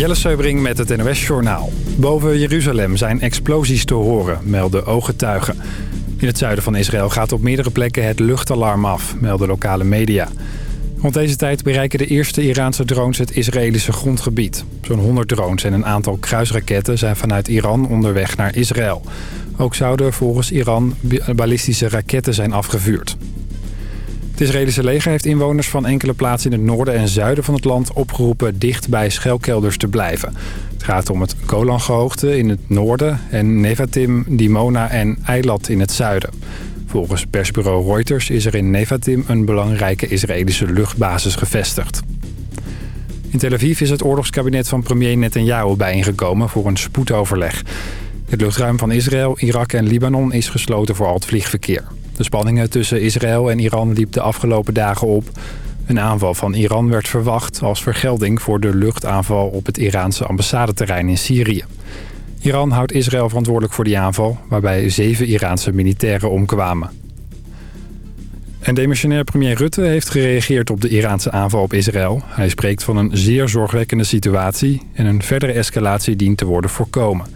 Jelle Seubring met het NOS Journaal. Boven Jeruzalem zijn explosies te horen, melden ooggetuigen. In het zuiden van Israël gaat op meerdere plekken het luchtalarm af, melden lokale media. Rond deze tijd bereiken de eerste Iraanse drones het Israëlische grondgebied. Zo'n 100 drones en een aantal kruisraketten zijn vanuit Iran onderweg naar Israël. Ook zouden volgens Iran ballistische raketten zijn afgevuurd. Het Israëlische leger heeft inwoners van enkele plaatsen in het noorden en zuiden van het land opgeroepen dicht bij schuilkelders te blijven. Het gaat om het Golangehoogte in het noorden en Nevatim, Dimona en Eilat in het zuiden. Volgens persbureau Reuters is er in Nevatim een belangrijke Israëlische luchtbasis gevestigd. In Tel Aviv is het oorlogskabinet van premier Netanyahu bijeengekomen voor een spoedoverleg. Het luchtruim van Israël, Irak en Libanon is gesloten voor al het vliegverkeer. De spanningen tussen Israël en Iran liep de afgelopen dagen op. Een aanval van Iran werd verwacht als vergelding voor de luchtaanval op het Iraanse ambassadeterrein in Syrië. Iran houdt Israël verantwoordelijk voor die aanval, waarbij zeven Iraanse militairen omkwamen. En demissionair premier Rutte heeft gereageerd op de Iraanse aanval op Israël. Hij spreekt van een zeer zorgwekkende situatie en een verdere escalatie dient te worden voorkomen.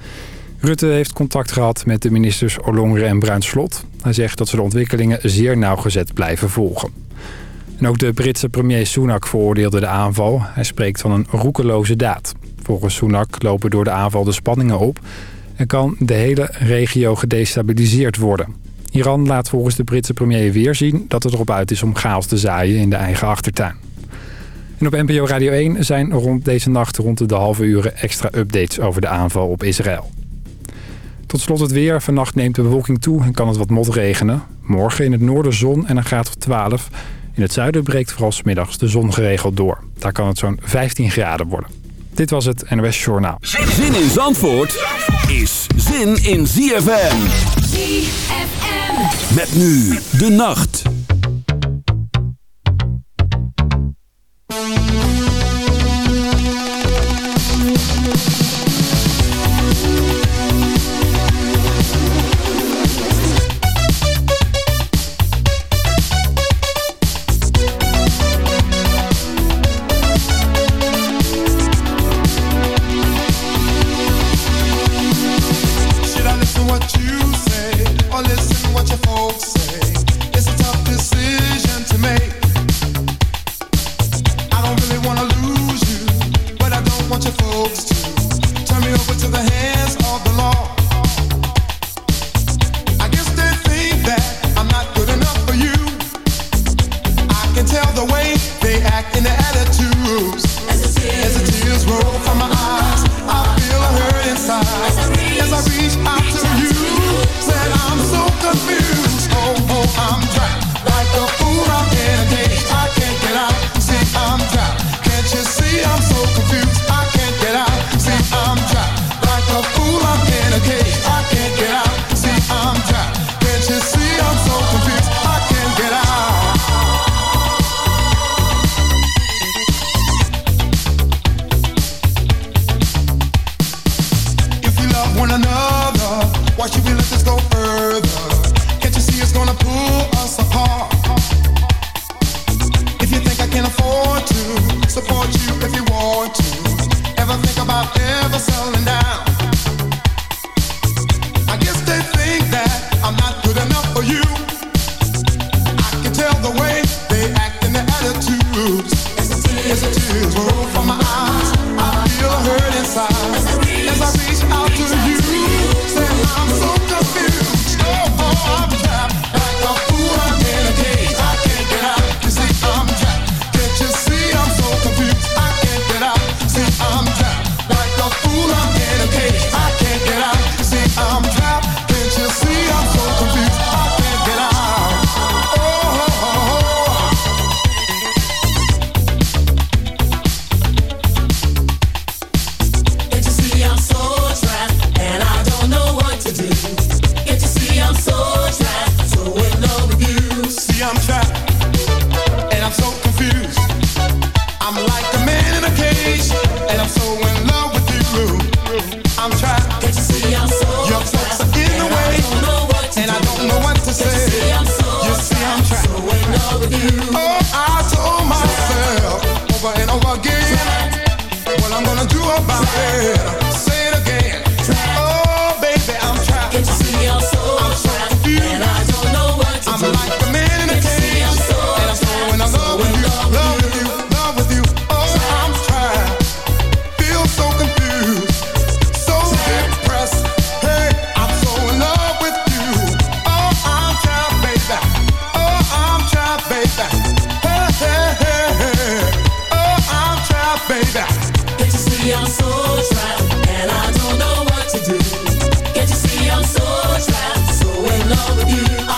Rutte heeft contact gehad met de ministers Ollongren en Bruinslot. Hij zegt dat ze de ontwikkelingen zeer nauwgezet blijven volgen. En ook de Britse premier Sunak veroordeelde de aanval. Hij spreekt van een roekeloze daad. Volgens Sunak lopen door de aanval de spanningen op... en kan de hele regio gedestabiliseerd worden. Iran laat volgens de Britse premier weer zien dat het erop uit is om chaos te zaaien in de eigen achtertuin. En op NPO Radio 1 zijn rond deze nacht rond de halve uren extra updates over de aanval op Israël. Tot slot het weer. Vannacht neemt de bewolking toe en kan het wat motregenen. Morgen in het noorden zon en een graad of 12. In het zuiden breekt vooral smiddags de zon geregeld door. Daar kan het zo'n 15 graden worden. Dit was het NOS Journaal. Zin in Zandvoort is zin in ZFM. ZFM. Met nu de nacht. about ever slowing down.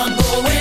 I'm going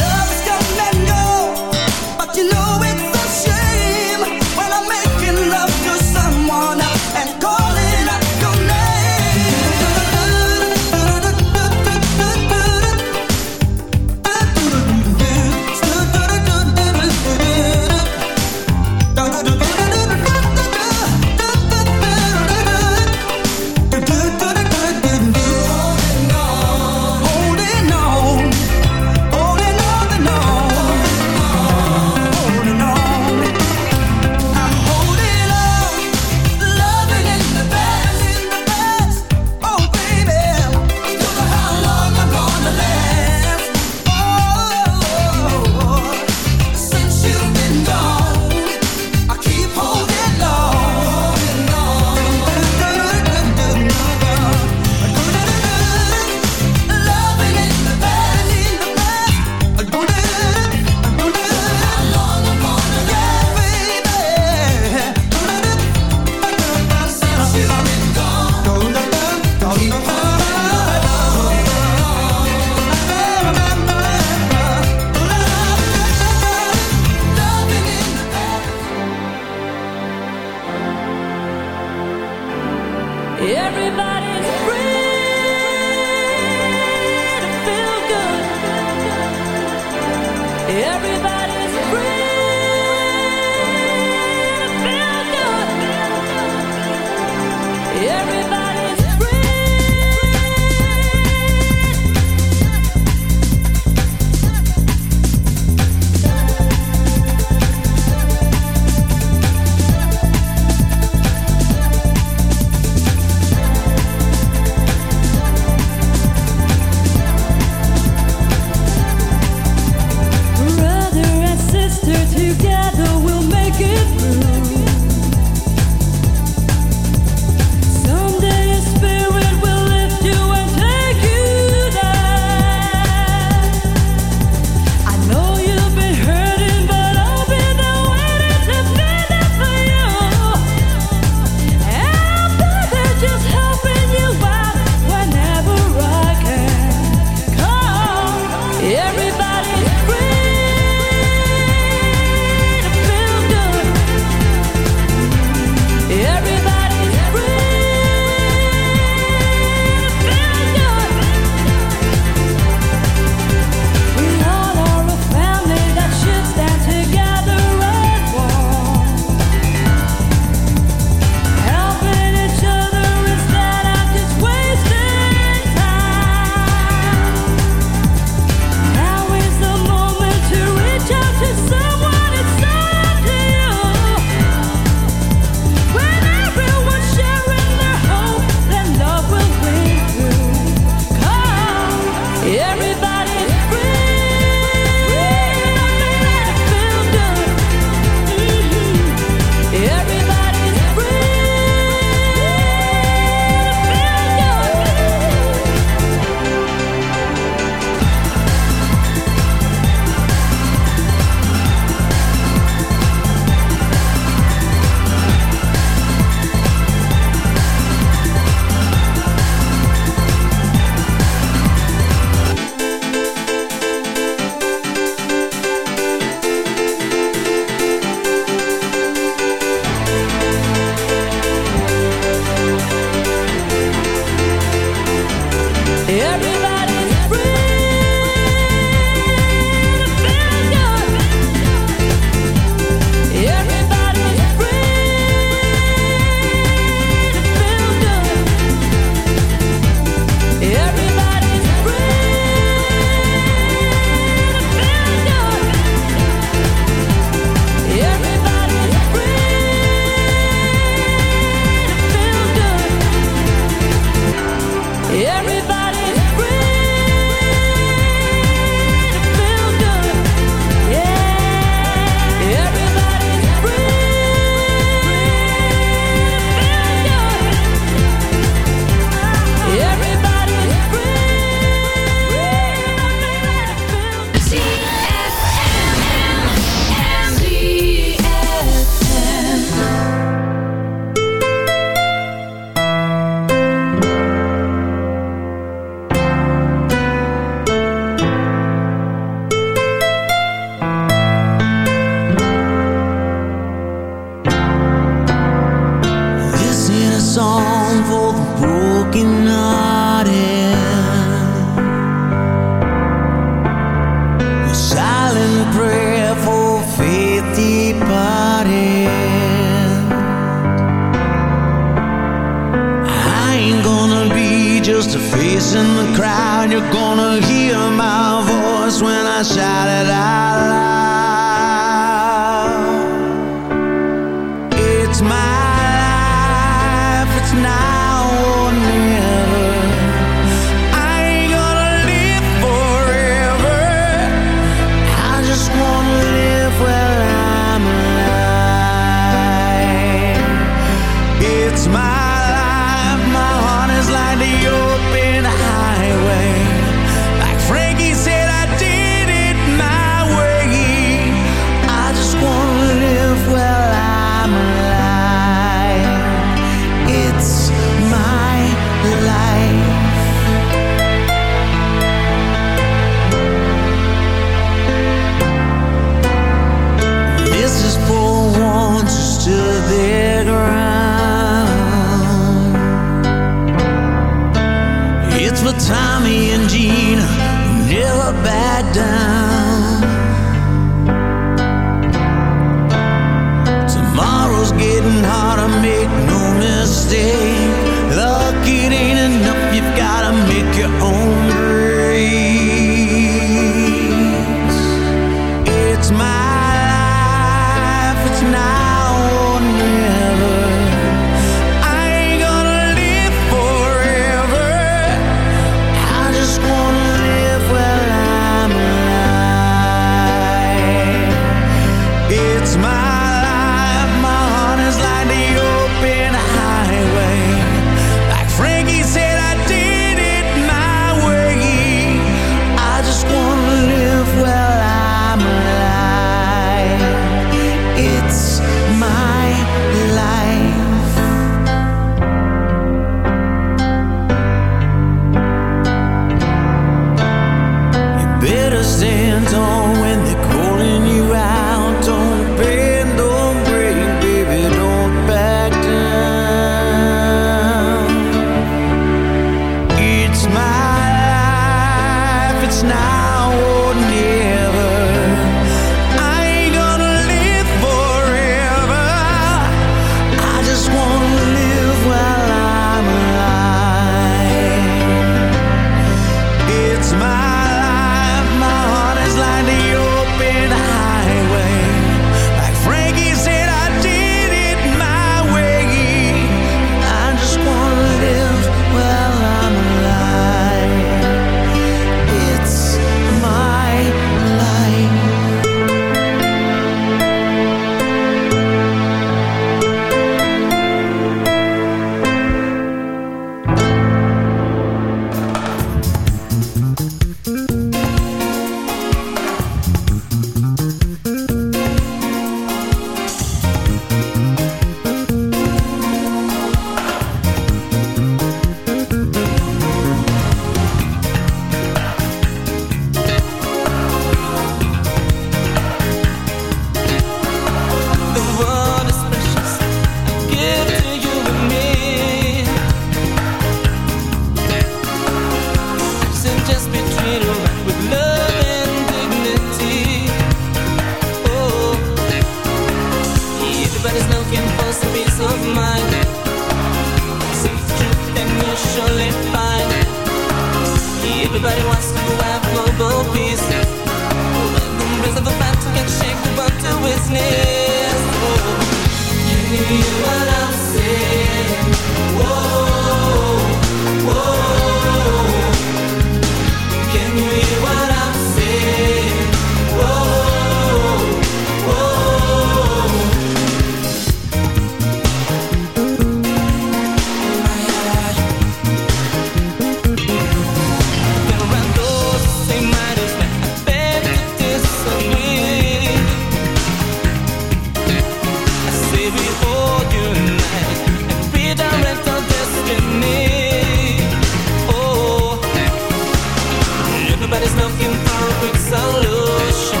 looking for a quick solution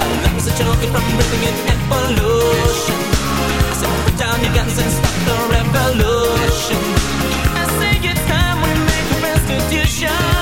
Our lungs are choking from breathing in evolution. I said put down your guns and stop the revolution. I say it's time we make a restitution.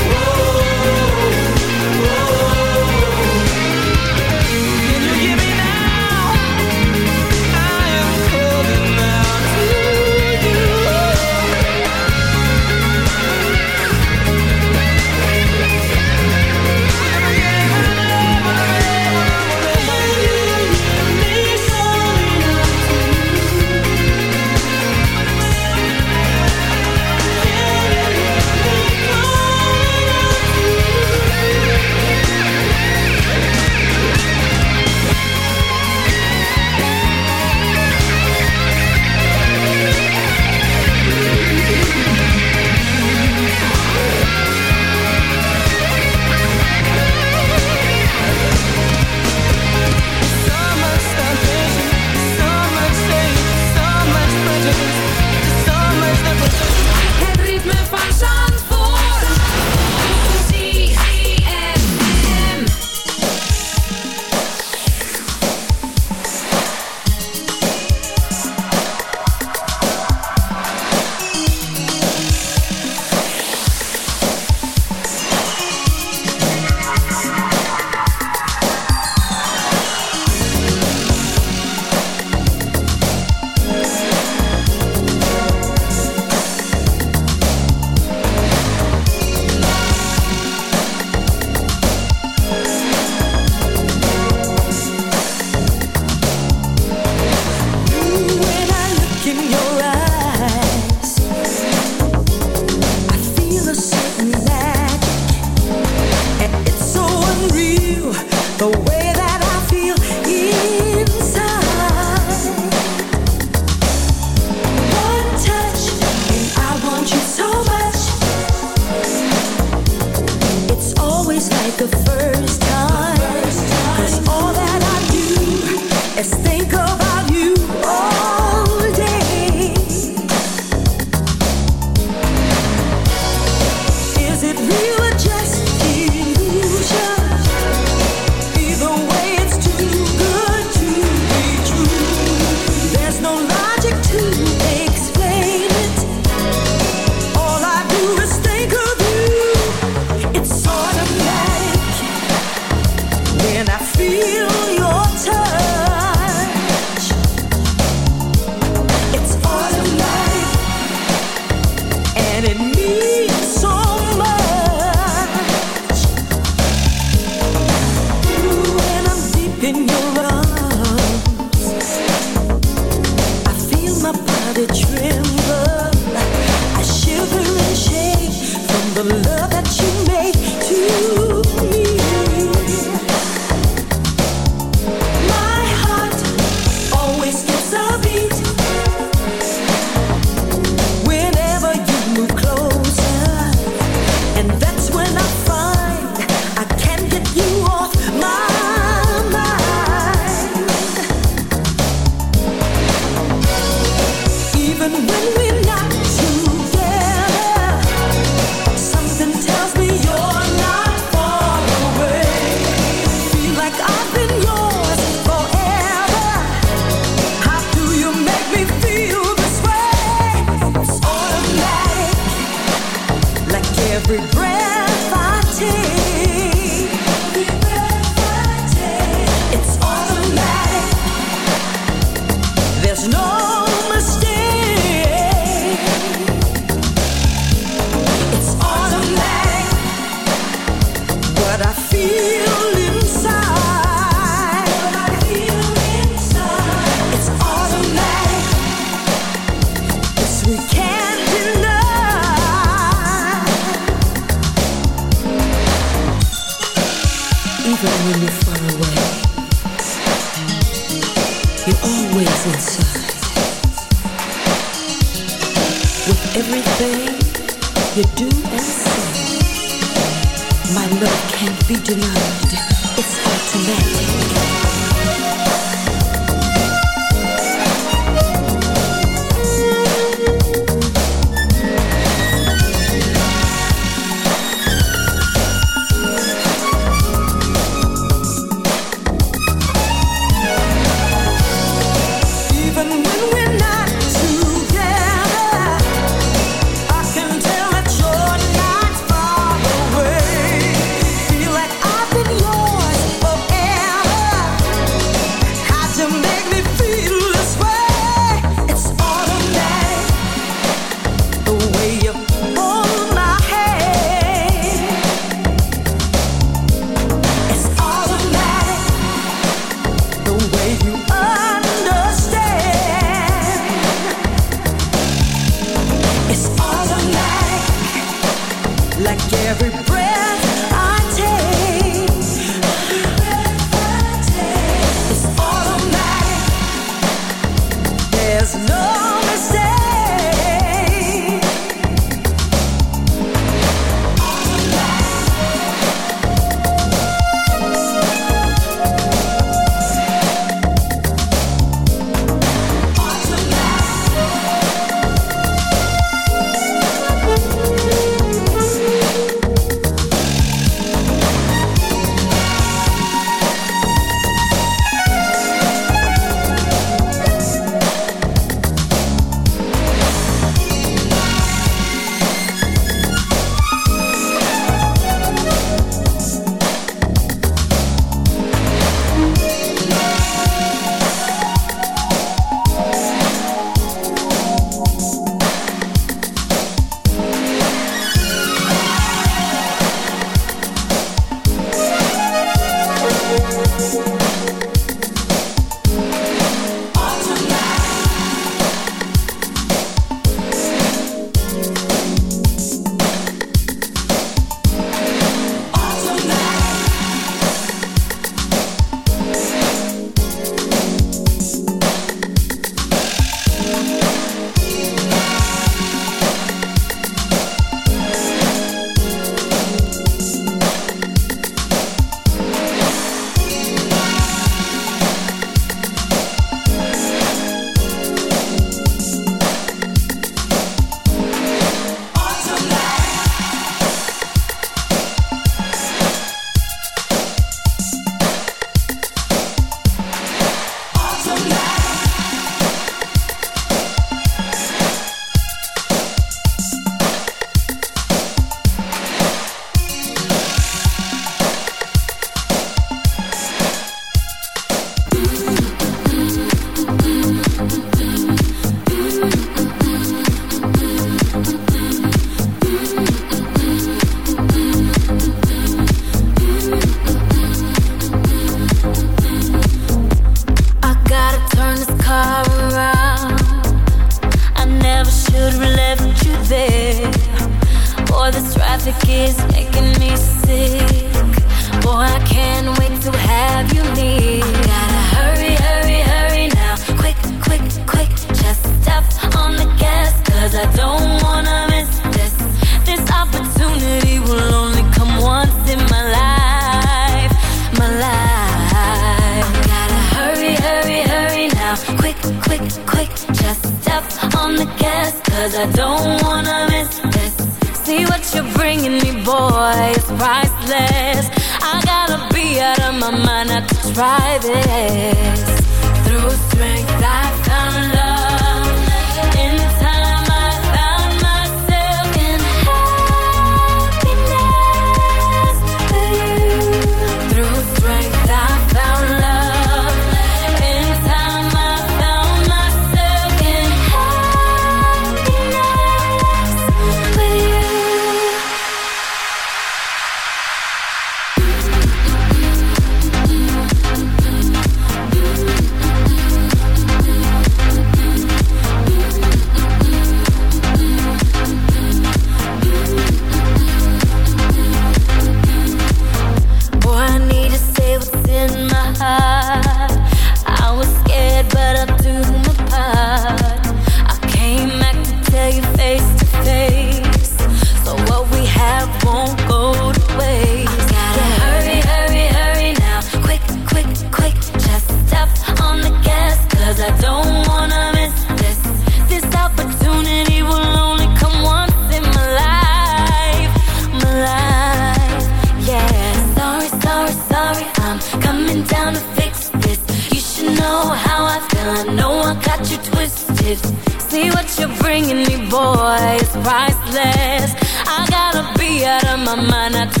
Through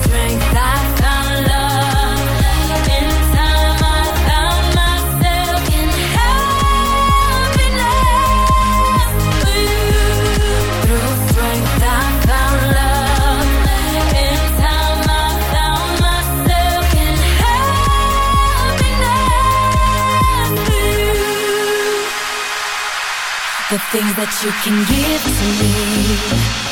strength, I found love. In time, I found myself in happiness with you. Through strength, I found love. In time, I found myself in happiness with you. The things that you can give to me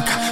back.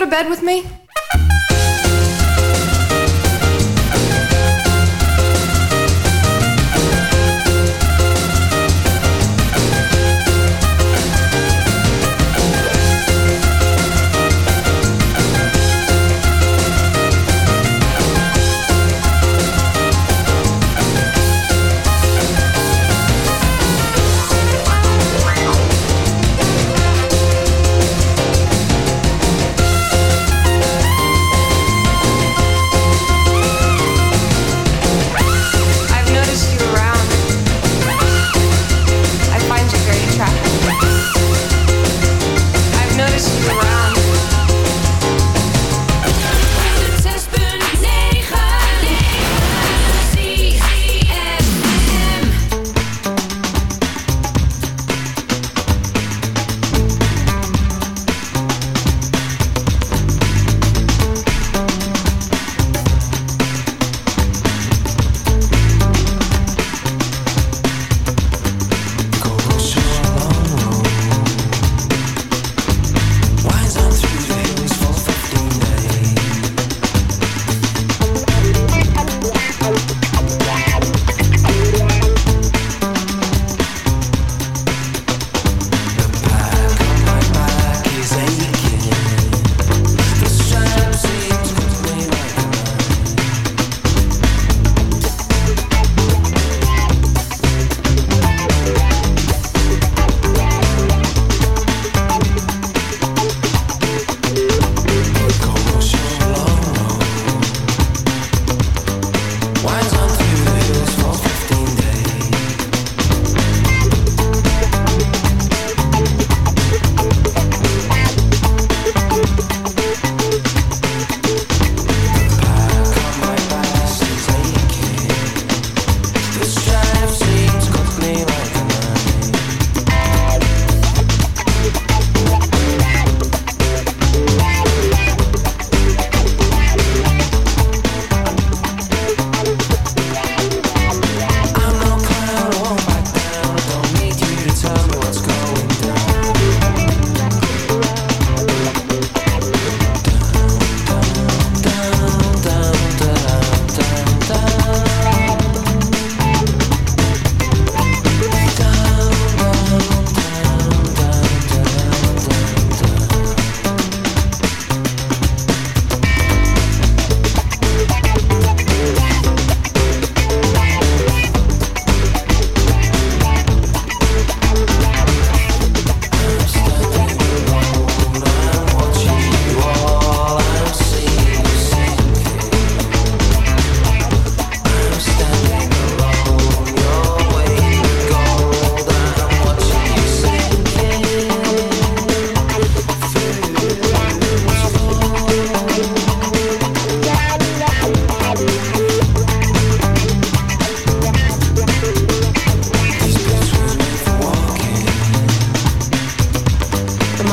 to bed with me?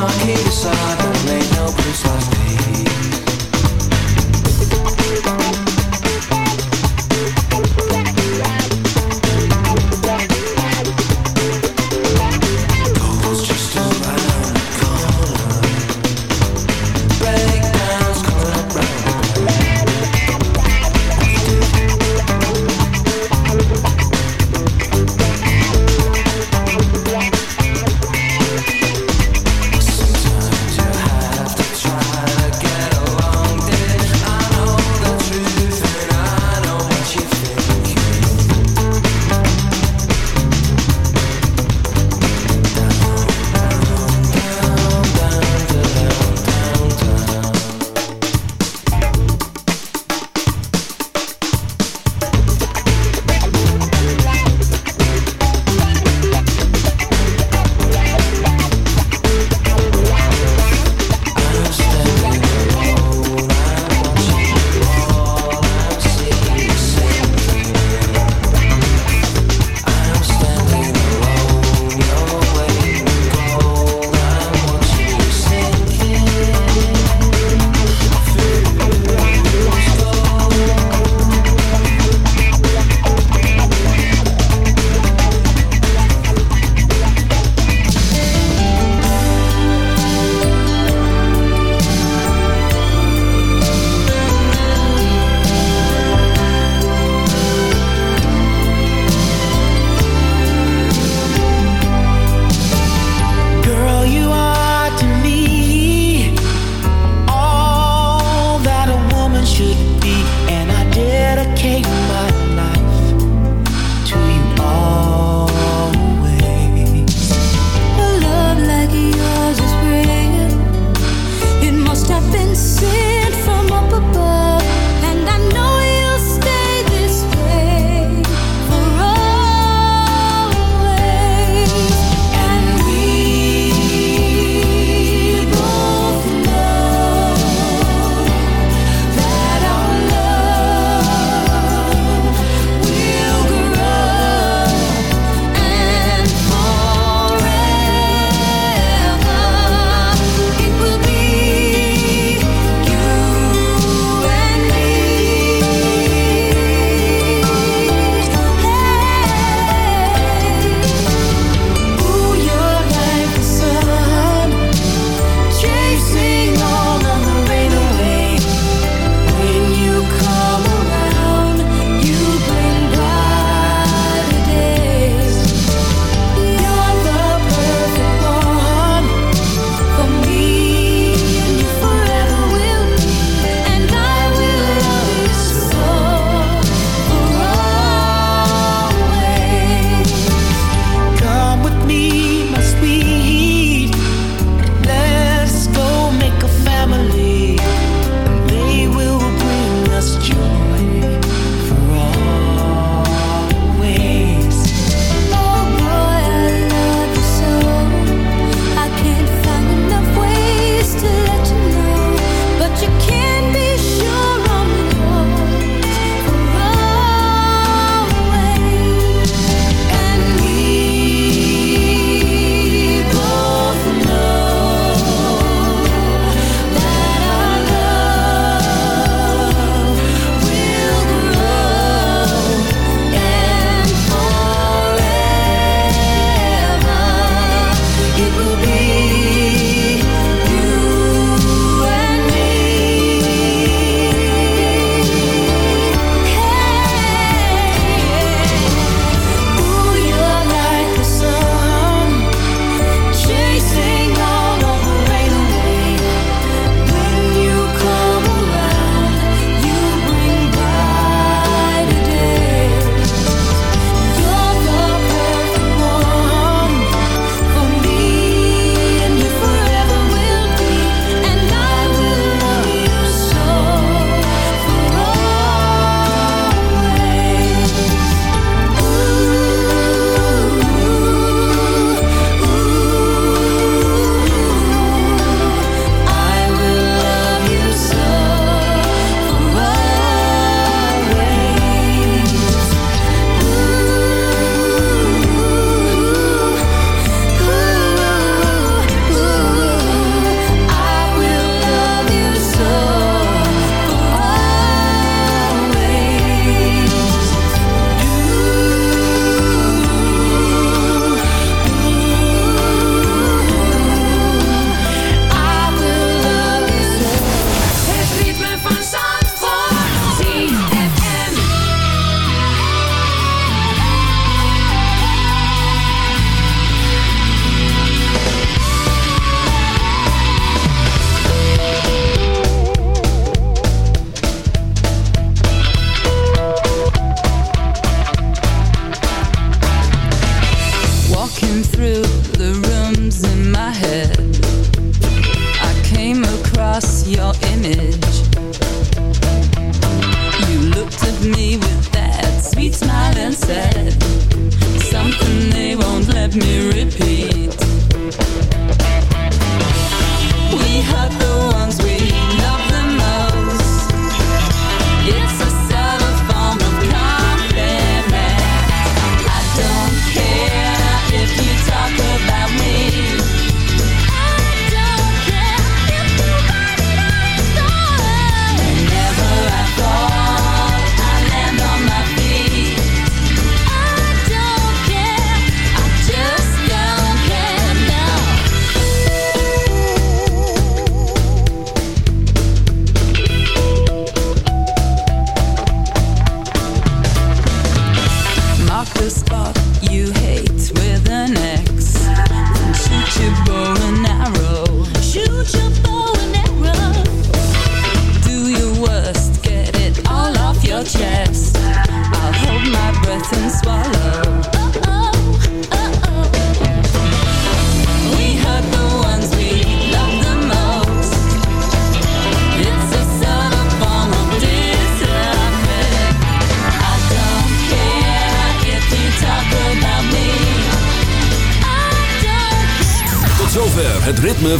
I'm don't play no blues like me.